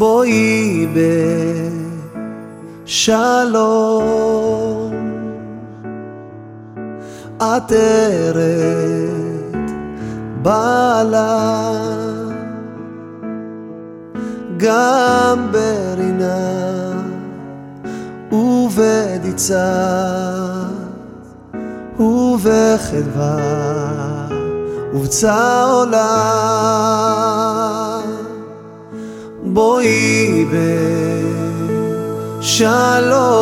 בואי בשלום. עטרת בעלה. גם ברינה ובדיצה ובחדווה ובצעולה בואי בשלום.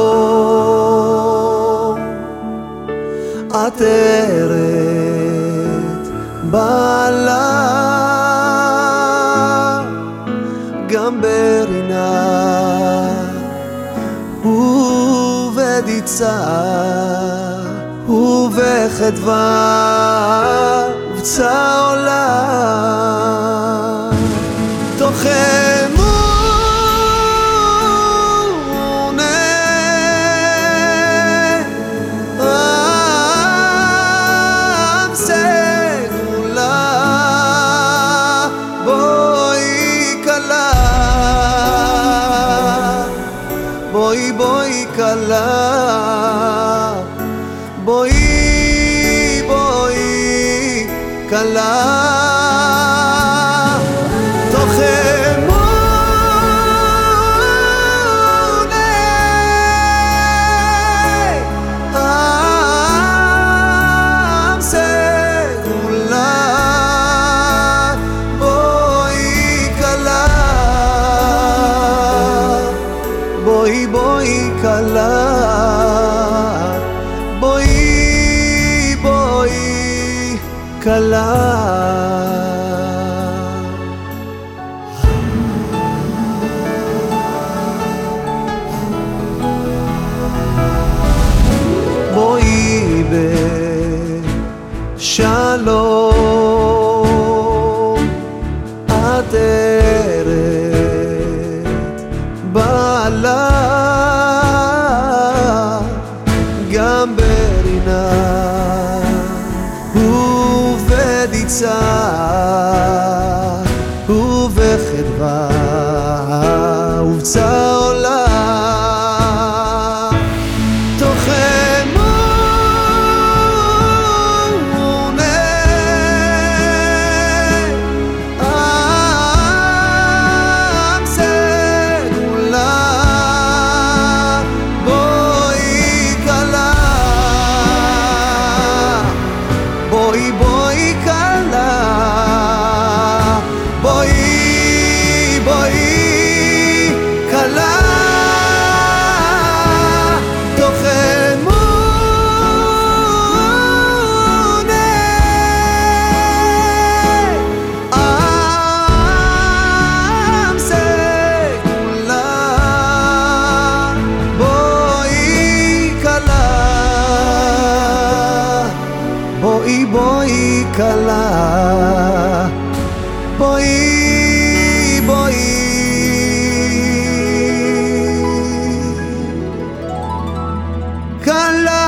עטרת בעלה גם ברינה ובדיצה ובחדווה ובצעולה תוכן בואי קלה בואי בואי קלה בואי בואי כלה בואי בואי כלה בואי בשלום עטרת גם ברינה ובדיצה ובחדווה ובצעולה בואי בואי כלה כלה בואי בואי כלה